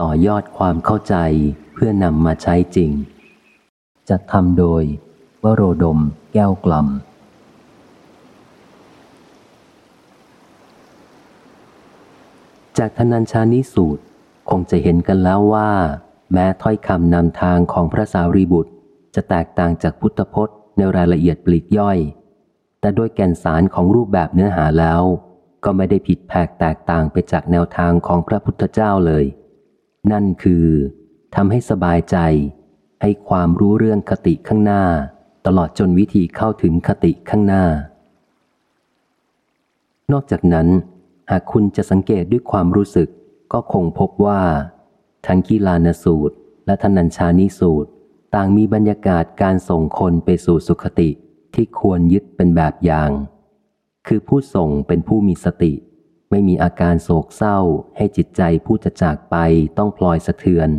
ต่อยอดความเข้าใจเพื่อนำมาใช้จริง จัดทำโดยวโรดม แก้วกล่ำจากธนัญชานิสูตรคงจะเห็นกันแล้วว่า แม้ถ้อยคำนำทางของพระสารีบุตร จะแตกต่างจากพุทธพจน์ในรายละเอียดปลีกย่อย แต่โดยแก่นสารของรูปแบบเนื้อหาแล้ว ก็ไม่ได้ผิดแผกแตกต่างไปจากแนวทางของพระพุทธเจ้าเลย นั่นคือทำให้สบายใจ ให้ความรู้เรื่องคติข้างหน้า ตลอดจนวิธีเข้าถึงคติข้างหน้า นอกจากนั้น หากคุณจะสังเกตด้วยความรู้สึก ก็คงพบว่า ทั้งกีลานสูตร และธนัญชานิสูตร ต่างมีบรรยากาศการส่งคนไปสู่สุขติที่ควรยึดเป็นแบบอย่าง คือผู้ส่งเป็นผู้มีสติ ไม่มีอาการโศกเศร้าให้จิตใจผู้จะจากไปต้องพลอยสะเทือน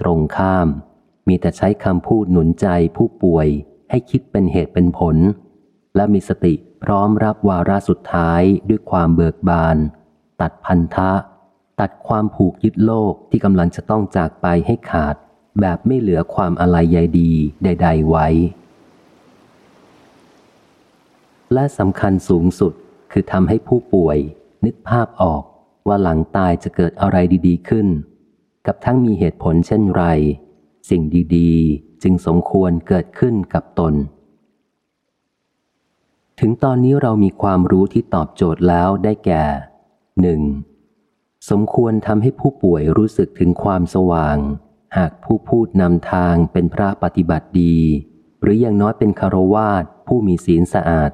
ตรงข้าม มีแต่ใช้คำพูดหนุนใจผู้ป่วยให้คิดเป็นเหตุเป็นผล และมีสติพร้อมรับวาระสุดท้ายด้วยความเบิกบาน ตัดพันธะ ตัดความผูกยึดโลกที่กำลังจะต้องจากไปให้ขาด แบบไม่เหลือความอะไรใยดีใด ๆ ไว้ และสำคัญสูงสุดคือทำให้ผู้ป่วย นึกภาพออกว่าหลังตายจะเกิดอะไรดีๆขึ้น กับทั้งมีเหตุผลเช่นไร สิ่งดีๆ จึงสมควรเกิดขึ้นกับตน ถึงตอนนี้เรามีความรู้ที่ตอบโจทย์แล้วได้แก่หนึ่งสมควรทำให้ผู้ป่วยรู้สึกถึงความสว่าง หากผู้พูดนำทางเป็นพระปฏิบัติดี หรืออย่างน้อยเป็นคารวาสผู้มีศีลสะอาด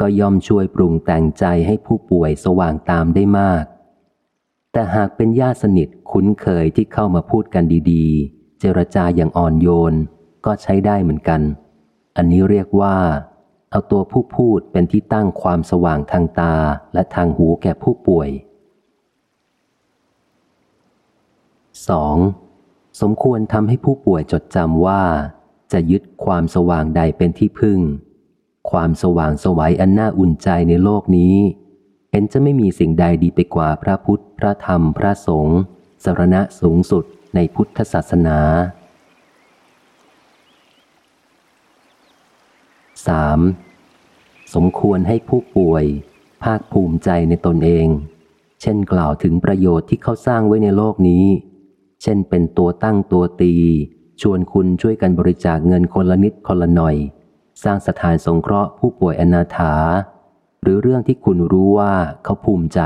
ก็ย่อมช่วยปรุงแต่งใจให้ผู้ป่วยสว่างตามได้มาก แต่หากเป็นญาติสนิทคุ้นเคยที่เข้ามาพูดกันดีๆ เจรจาอย่างอ่อนโยนก็ใช้ได้เหมือนกัน อันนี้เรียกว่า เอาตัวผู้พูดเป็นที่ตั้งความสว่างทางตาและทางหูแก่ผู้ป่วย 2. สมควรทำให้ผู้ป่วยจดจำว่า จะยึดความสว่างใดเป็นที่พึ่ง ความสว่างสวัยอันน่าอุ่นใจในโลกนี้ เห็นจะไม่มีสิ่งใดดีไปกว่าพระพุทธ พระธรรม พระสงฆ์สรณะสูงสุดในพุทธศาสนา 3. สมควรให้ผู้ป่วย ภาคภูมิใจในตนเอง เช่นกล่าวถึงประโยชน์ที่เขาสร้างไว้ในโลกนี้ เช่นเป็นตัวตั้งตัวตี ชวนคุณช่วยกันบริจาคเงินคนละนิดคนละหน่อย สร้างสถานสงเคราะห์ผู้ป่วยอนาถา หรือเรื่องที่คุณรู้ว่าเขาภูมิใจ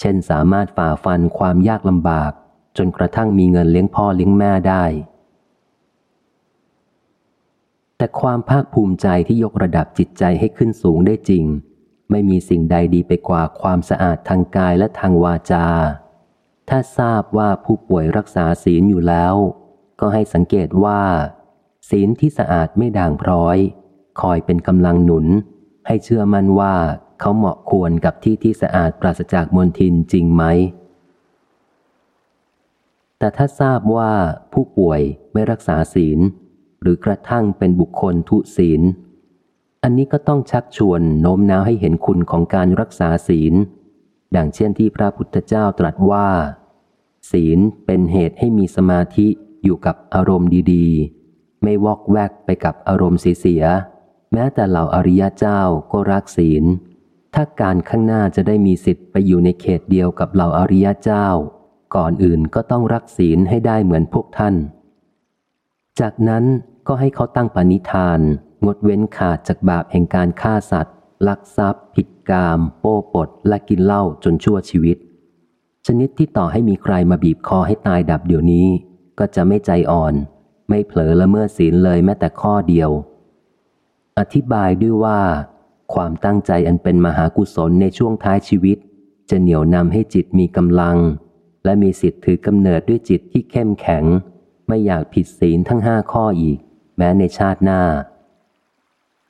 เช่นสามารถฝ่าฟันความยากลำบาก จนกระทั่งมีเงินเลี้ยงพ่อเลี้ยงแม่ได้ แต่ความภาคภูมิใจที่ยกระดับจิตใจให้ขึ้นสูงได้จริง ไม่มีสิ่งใดดีไปกว่าความสะอาดทางกายและทางวาจา ถ้าทราบว่าผู้ป่วยรักษาศีลอยู่แล้ว ก็ให้สังเกตว่าศีลที่สะอาดไม่ด่างพร้อย คอยเป็นกำลังหนุน ให้เชื่อมั่นว่าเขาเหมาะควรกับที่ที่สะอาดปราศจากมลทินจริงไหม แต่ถ้าทราบว่าผู้ป่วยไม่รักษาศีล หรือกระทั่งเป็นบุคคลทุศีล อันนี้ก็ต้องชักชวนโน้มน้าวให้เห็นคุณของการรักษาศีล ดังเช่นที่พระพุทธเจ้าตรัสว่า ศีลเป็นเหตุให้มีสมาธิอยู่กับอารมณ์ดี ๆ ไม่วอกแวกไปกับอารมณ์เสียๆ แม้แต่เหล่าอริยเจ้าก็รักศีล ถ้าการข้างหน้าจะได้มีสิทธิ์ไปอยู่ในเขตเดียวกับเหล่าอริยเจ้า ก่อนอื่นก็ต้องรักศีลให้ได้เหมือนพวกท่าน จากนั้นก็ให้เขาตั้งปณิธาน งดเว้นขาดจากบาปแห่งการฆ่าสัตว์ ลักทรัพย์ ผิดกาม โป้ปด และกินเหล้าจนชั่วชีวิต ชนิดที่ต่อให้มีใครมาบีบคอให้ตายดับเดี๋ยวนี้ ก็จะไม่ใจอ่อน ไม่เผลอละเมิดศีลเลยแม้แต่ข้อเดียว อธิบายด้วยว่า ความตั้งใจอันเป็นมหากุศลในช่วงท้ายชีวิต จะเหนี่ยวนำให้จิตมีกำลัง และมีสิทธิ์ถือกำเนิดด้วยจิตที่เข้มแข็ง ไม่อยากผิดศีลทั้งห้าข้ออีก แม้ในชาติหน้า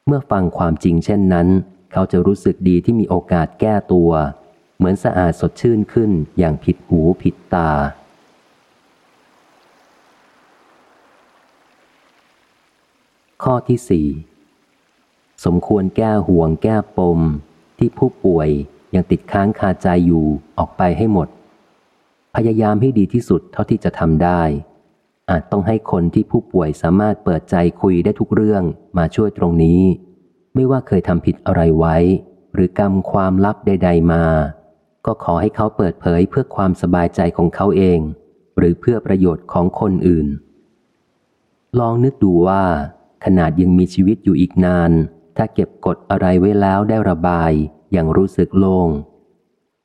เมื่อฟังความจริงเช่นนั้น เขาจะรู้สึกดีที่มีโอกาสแก้ตัว เหมือนสะอาดสดชื่นขึ้นอย่างผิดหูผิดตาข้อที่สี่ สมควรแก้ห่วงแก้ปม ที่ผู้ป่วยยังติดค้างคาใจอยู่ออกไปให้หมด พยายามให้ดีที่สุดเท่าที่จะทำได้ อาจต้องให้คนที่ผู้ป่วยสามารถเปิดใจคุยได้ทุกเรื่องมาช่วยตรงนี้ ไม่ว่าเคยทำผิดอะไรไว้ หรือกรรมความลับใด ๆ มา ก็ขอให้เขาเปิดเผยเพื่อความสบายใจของเขาเอง หรือเพื่อประโยชน์ของคนอื่น ลองนึกดูว่าขนาดยังมีชีวิตอยู่อีกนาน ถ้าเก็บกดอะไรไว้แล้วได้ระบายอย่างรู้สึกโลง่ง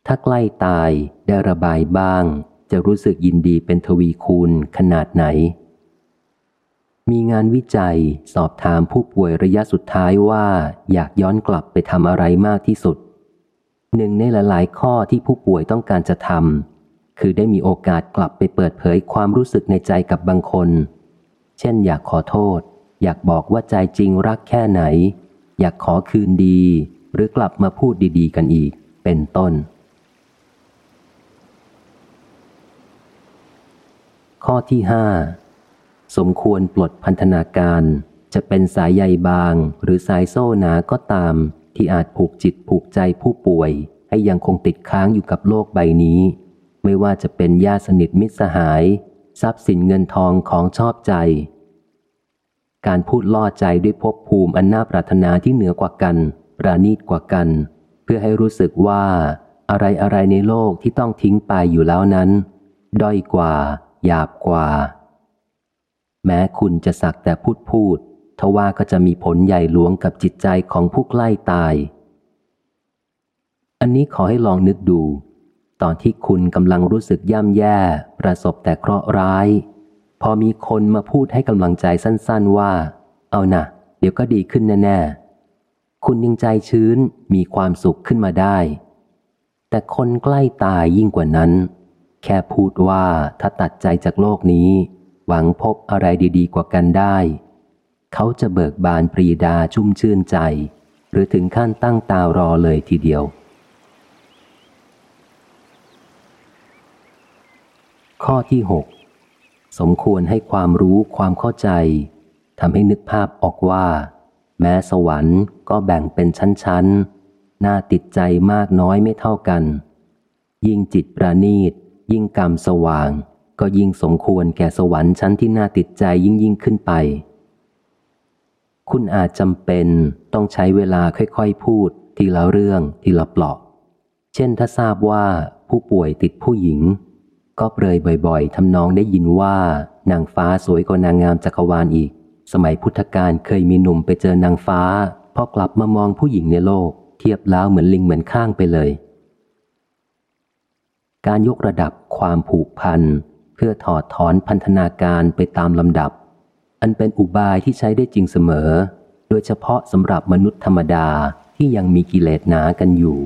ถ้าใกล้ตายได้ระบายบ้าง จะรู้สึกยินดีเป็นทวีคูณขนาดไหน มีงานวิจัยสอบถามผู้ป่วยระยะสุดท้ายว่าอยากย้อนกลับไปทำอะไรมากที่สุด หนึ่งในหลาย ๆ ข้อที่ผู้ป่วยต้องการจะทำคือได้มีโอกาสกลับไปเปิดเผยความรู้สึกในใจกับบางคน เช่น อยากขอโทษ อยากบอกว่าใจจริงรักแค่ไหน อยากขอคืนดี หรือกลับมาพูดดี ๆ กันอีก เป็นต้น ข้อที่ห้าสมควรปลดพันธนาการ จะเป็นสายใยบาง หรือสายโซ่หนาก็ตาม ที่อาจผูกจิตผูกใจผู้ป่วย ให้ยังคงติดค้างอยู่กับโลกใบนี้ ไม่ว่าจะเป็นญาติสนิทมิตรสหาย ทรัพย์สินเงินทองของชอบใจ การพูดล่อใจด้วยภพภูมิอันน่าปรารถนาที่เหนือกว่ากัน ปราณีตกว่ากัน เพื่อให้รู้สึกว่า อะไรอะไรในโลกที่ต้องทิ้งไปอยู่แล้วนั้น ด้อยกว่า หยาบกว่า แม้คุณจะสักแต่พูดพูดทว่าก็จะมีผลใหญ่หลวงกับจิตใจของผู้ใกล้ตาย อันนี้ขอให้ลองนึกดู ตอนที่คุณกำลังรู้สึกย่ำแย่ ประสบแต่เคราะห์ร้าย พอมีคนมาพูดให้กำลังใจสั้นๆว่า เอานะเดี๋ยวก็ดีขึ้นแน่ๆ คุณยังใจชื้นมีความสุขขึ้นมาได้ แต่คนใกล้ตายยิ่งกว่านั้น แค่พูดว่าถ้าตัดใจจากโลกนี้ หวังพบอะไรดีๆ กว่ากันได้ เขาจะเบิกบานปรีดาชุ่มชื่นใจ หรือถึงขั้นตั้งตารอเลยทีเดียว ข้อที่6 สมควรให้ความรู้ความเข้าใจทำให้นึกภาพออกว่า แม้สวรรค์ก็แบ่งเป็นชั้นๆ น่าติดใจมากน้อยไม่เท่ากัน ยิ่งจิตประณีต ยิ่งกรรมสว่าง ก็ยิ่งสมควรแก่สวรรค์ชั้นที่น่าติดใจยิ่งยิ่งขึ้นไป คุณอาจจำเป็นต้องใช้เวลาค่อยๆพูด ทีละเรื่องทีละเปลาะ เช่นถ้าทราบว่าผู้ป่วยติดผู้หญิง ก็เปรยบ่อยๆทำนองได้ยินว่านางฟ้าสวยกว่านางงามจักรวาลอีก สมัยพุทธกาลเคยมีหนุ่มไปเจอนางฟ้า พอกลับมามองผู้หญิงในโลก เทียบแล้วเหมือนลิงเหมือนข้างไปเลย การยกระดับความผูกพัน เพื่อถอดถอนพันธนาการไปตามลำดับ อันเป็นอุบายที่ใช้ได้จริงเสมอ โดยเฉพาะสำหรับมนุษย์ธรรมดาที่ยังมีกิเลสหนากันอยู่